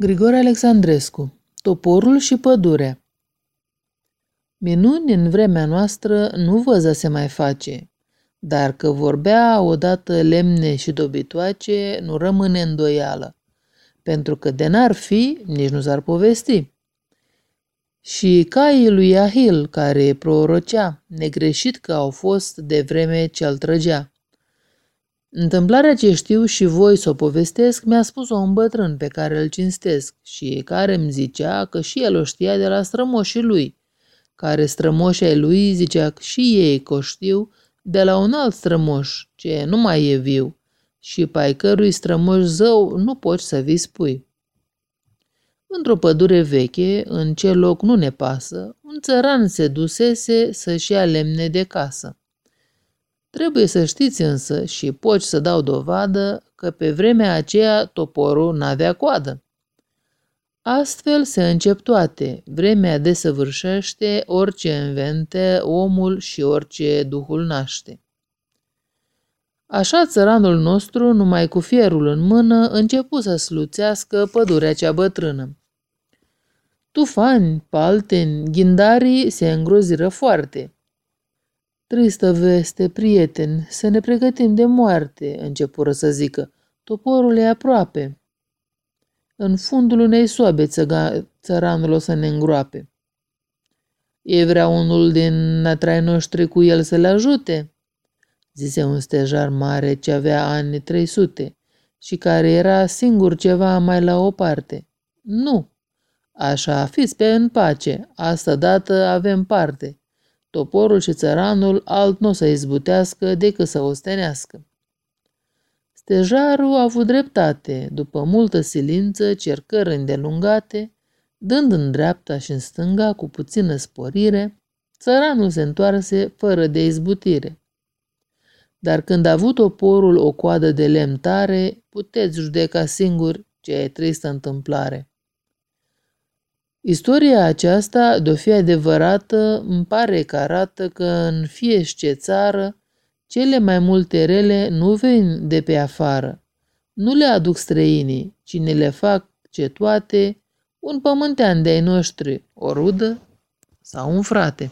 Grigore Alexandrescu Toporul și pădurea Minuni în vremea noastră nu văză se mai face, dar că vorbea odată lemne și dobitoace nu rămâne îndoială, pentru că de n-ar fi, nici nu s-ar povesti. Și caii lui Ahil, care prorocea, negreșit că au fost de vreme ce-l trăgea. Întâmplarea ce știu și voi să o povestesc mi-a spus-o un bătrân pe care îl cinstesc și care îmi zicea că și el o știa de la strămoșii lui, care strămoșii ai lui zicea că și ei că o știu de la un alt strămoș, ce nu mai e viu, și pe ai cărui strămoș zău nu poți să vi spui. Într-o pădure veche, în ce loc nu ne pasă, un țăran se dusese să-și ia lemne de casă. Trebuie să știți însă și poți să dau dovadă că pe vremea aceea toporul n-avea coadă. Astfel se încep toate, vremea desăvârșește orice invente omul și orice duhul naște. Așa țăranul nostru, numai cu fierul în mână, începu să sluțească pădurea cea bătrână. Tufani, palteni, ghindarii se îngroziră foarte – Tristă veste, prieteni, să ne pregătim de moarte, începură să zică. Toporul e aproape. În fundul unei soabe țăga, țăranul o să ne îngroape. E vrea unul din natrai noștri cu el să le ajute? Zise un stejar mare ce avea ani 300 și care era singur ceva mai la o parte. Nu, așa, fiți pe în pace, asta dată avem parte. Toporul și țăranul alt nu o să izbutească decât să ostenească. Stejarul a avut dreptate, după multă silință, cercări îndelungate, dând în dreapta și în stânga cu puțină sporire, țăranul se întoarse fără de izbutire. Dar când a avut toporul o coadă de lemn tare, puteți judeca singur ce e tristă întâmplare. Istoria aceasta, de-o fi adevărată, îmi pare că arată că în fiește țară cele mai multe rele nu vin de pe afară. Nu le aduc străinii, ci ne le fac ce toate un pământean de-ai noștri, o rudă sau un frate.